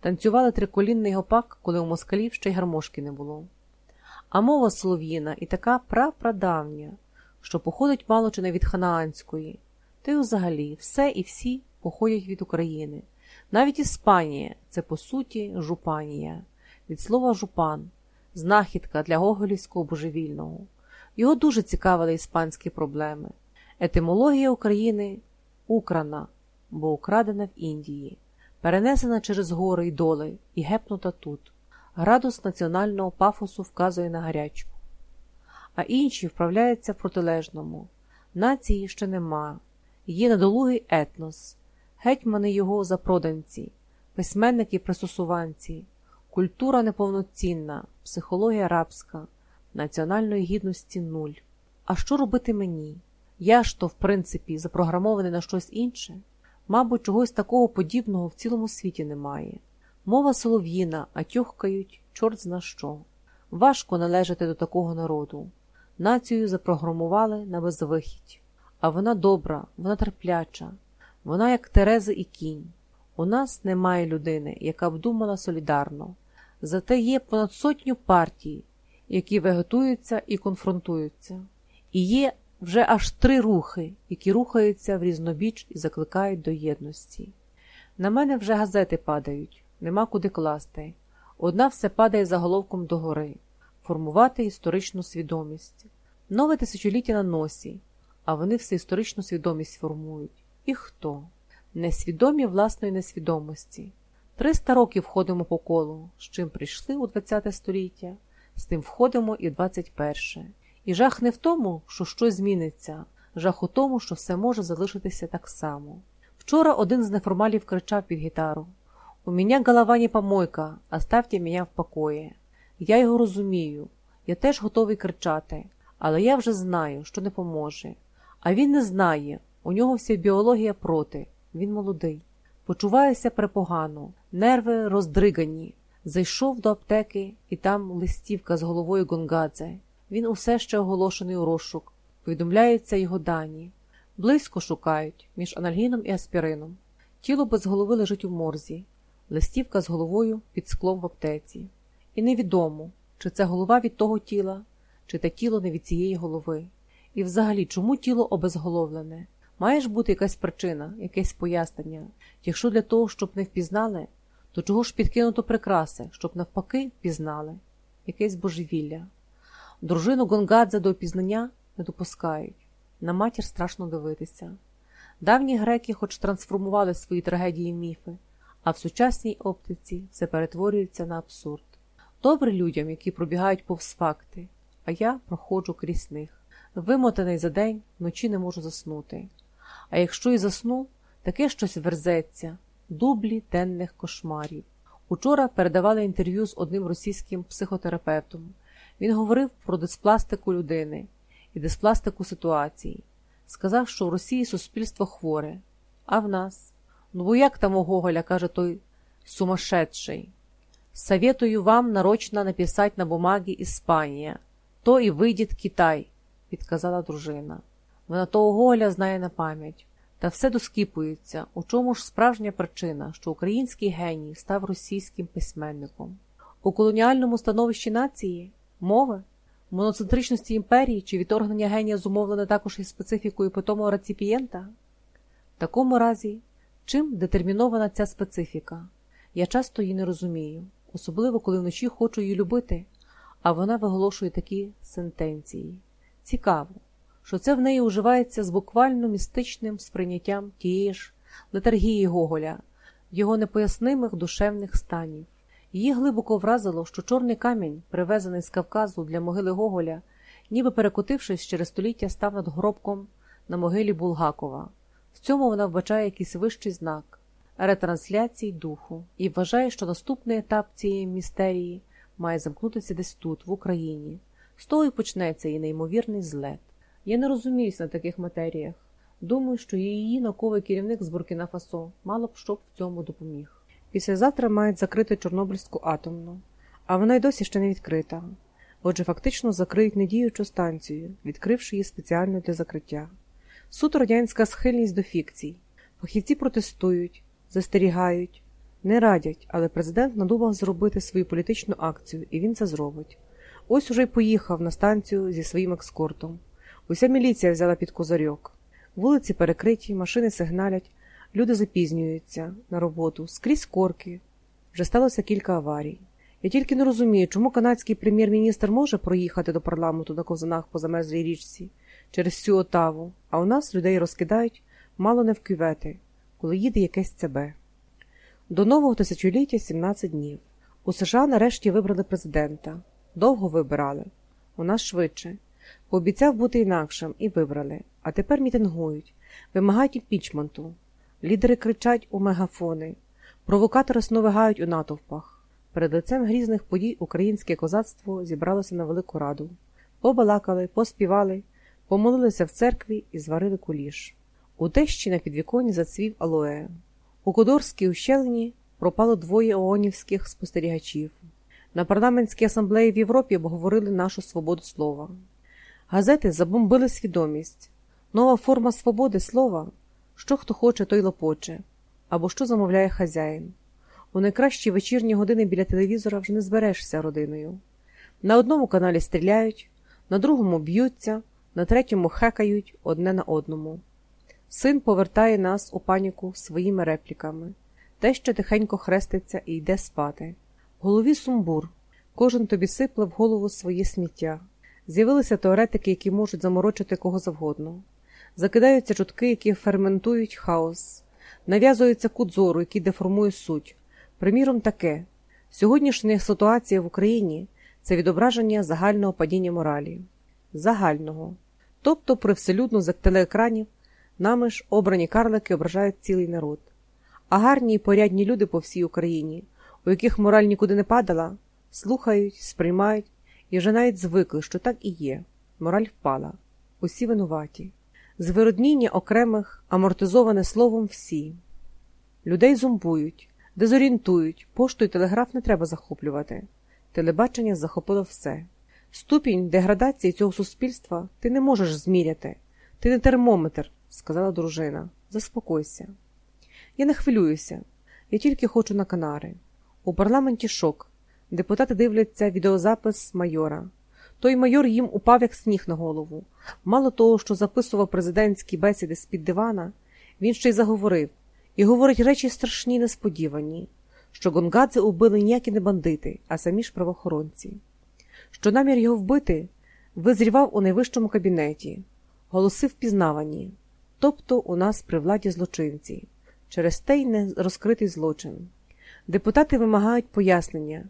танцювали триколінний гопак, коли у москалів ще й гармошки не було. А мова солов'їна і така прапрадавня, що походить мало чи не від ханаанської, та й взагалі все і всі походять від України. Навіть Іспанія це по суті жупанія, від слова жупан, знахідка для гоголівського божевільного. Його дуже цікавили іспанські проблеми. Етимологія України украна, бо украдена в Індії, перенесена через гори й доли і гепнута тут. Градус національного пафосу вказує на гарячку. А інші вправляються в протилежному. Нації ще нема. Є недолугий етнос, гетьмани його запроданці, письменники пристосуванці, культура неповноцінна, психологія рабська, національної гідності нуль. А що робити мені? Я ж то, в принципі, запрограмований на щось інше. Мабуть, чогось такого подібного в цілому світі немає. Мова солов'їна, а тьохкають чорт зна що. Важко належати до такого народу. Націю запрограмували на безвихідь. А вона добра, вона терпляча, вона як Терези і кінь. У нас немає людини, яка б думала солідарно. Зате є понад сотню партій, які вегетуються і конфронтуються. І є вже аж три рухи, які рухаються в різнобіч і закликають до єдності. На мене вже газети падають, нема куди класти. Одна все падає заголовком догори формувати історичну свідомість. Нове тисячоліття на носі, а вони все історичну свідомість формують. І хто? Несвідомі власної несвідомості. Триста років ходимо по колу, з чим прийшли у ХХ століття, з тим входимо і в 21. І жах не в тому, що щось зміниться, жах у тому, що все може залишитися так само. Вчора один з неформалів кричав під гітару У мене голова не помойка, оставте мене в покої. Я його розумію, я теж готовий кричати, але я вже знаю, що не поможе. А він не знає, у нього вся біологія проти, він молодий. Почуваюся препогано, нерви роздригані. Зайшов до аптеки, і там листівка з головою Гонгадзе. Він усе ще оголошений у розшук. Повідомляються його дані. Близько шукають між анальгіном і аспірином. Тіло без голови лежить у морзі, листівка з головою під склом в аптеці. І невідомо, чи це голова від того тіла, чи те тіло не від цієї голови. І взагалі, чому тіло обезголовлене? Має ж бути якась причина, якесь пояснення. Якщо для того, щоб не впізнали, то чого ж підкинуто прикраси, щоб навпаки впізнали? Якесь божевілля. Дружину Гонгадзе до опізнання не допускають. На матір страшно дивитися. Давні греки, хоч трансформували свої трагедії в міфи, а в сучасній оптиці все перетворюється на абсурд. Добре людям, які пробігають повз факти, а я проходжу крізь них. Вимотаний за день, вночі не можу заснути. А якщо і засну, таке щось верзеться, дублі денних кошмарів. Учора передавали інтерв'ю з одним російським психотерапевтом. Він говорив про диспластику людини і диспластику ситуації. Сказав, що в Росії суспільство хворе, а в нас. Ну бо як там у Гоголя, каже той сумасшедший. Советую вам нарочно написать на бумагі Іспанія, то і вийдет Китай, підказала дружина. Вона того Гоголя знає на пам'ять. Та все доскіпується, у чому ж справжня причина, що український геній став російським письменником. У колоніальному становищі нації мови, моноцентричності імперії чи відторгнення генія зумовлене також із специфікою питомого реципієнта? В такому разі, чим детермінована ця специфіка? Я часто її не розумію, особливо коли вночі хочу її любити, а вона виголошує такі сентенції. Цікаво що це в неї уживається з буквально містичним сприйняттям тієї ж летаргії Гоголя, його непояснимих душевних станів. Її глибоко вразило, що чорний камінь, привезений з Кавказу для могили Гоголя, ніби перекотившись через століття, став над гробком на могилі Булгакова. В цьому вона вбачає якийсь вищий знак ретрансляції духу і вважає, що наступний етап цієї містерії має замкнутися десь тут, в Україні. З того й почнеться її неймовірний злет. Я не розуміюсь на таких матеріях. Думаю, що її науковий керівник з Буркіна Фасо мало б щоб в цьому допоміг. Післязавтра мають закрити Чорнобильську атомну, а вона й досі ще не відкрита. Отже, фактично закриють недіючу станцію, відкривши її спеціально для закриття. Суто радянська схильність до фікцій. Фахівці протестують, застерігають, Не радять, але президент надумав зробити свою політичну акцію, і він це зробить. Ось уже й поїхав на станцію зі своїм екскортом. Уся міліція взяла під козарьок. Вулиці перекриті, машини сигналять, люди запізнюються на роботу, скрізь корки. Вже сталося кілька аварій. Я тільки не розумію, чому канадський прем'єр-міністр може проїхати до парламенту на ковзанах по замерзлій річці через всю отаву, а у нас людей розкидають мало не в кювети, коли їде якесь ЦБ. До нового тисячоліття 17 днів. У США нарешті вибрали президента. Довго вибирали. У нас швидше. Пообіцяв бути інакшим і вибрали. А тепер мітингують, вимагають імпічменту. Лідери кричать у мегафони, провокатори сновигають у натовпах. Перед лицем грізних подій українське козацтво зібралося на велику раду. Побалакали, поспівали, помолилися в церкві і зварили куліш. У тещі на підвіконі зацвів алоє. У Кодорській ущелині пропало двоє оонівських спостерігачів. На парламентській асамблеї в Європі обговорили нашу свободу слова. Газети забомбили свідомість. Нова форма свободи слова що хто хоче, той лопоче, або що замовляє хазяїн. У найкращі вечірні години біля телевізора вже не зберешся родиною. На одному каналі стріляють, на другому б'ються, на третьому хекають одне на одному. Син повертає нас у паніку своїми репліками. Те, що тихенько хреститься і йде спати. В голові сумбур. Кожен тобі сипле в голову своє сміття. З'явилися теоретики, які можуть заморочити кого завгодно. Закидаються чутки, які ферментують хаос, нав'язується кут зору, який деформує суть. Приміром, таке сьогоднішня ситуація в Україні це відображення загального падіння моралі, загального. Тобто, привселюдно з телеекранів нами ж обрані карлики ображають цілий народ. А гарні і порядні люди по всій Україні, у яких мораль нікуди не падала, слухають, сприймають і вже навіть звикли, що так і є. Мораль впала. Усі винуваті. Звиродніння окремих, амортизоване словом всі. Людей зомбують, дезорієнтують, пошту і телеграф не треба захоплювати. Телебачення захопило все. Ступінь деградації цього суспільства ти не можеш зміряти. Ти не термометр, сказала дружина. Заспокойся. Я не хвилююся. Я тільки хочу на Канари. У парламенті шок. Депутати дивляться відеозапис майора. Той майор їм упав, як сніг на голову. Мало того, що записував президентські бесіди з-під дивана, він ще й заговорив і говорить речі страшні несподівані, що Гонгадзе убили ніякі не бандити, а самі ж правоохоронці. Що намір його вбити визрівав у найвищому кабінеті, голоси впізнавані, тобто у нас при владі злочинці, через те й не розкритий злочин. Депутати вимагають пояснення.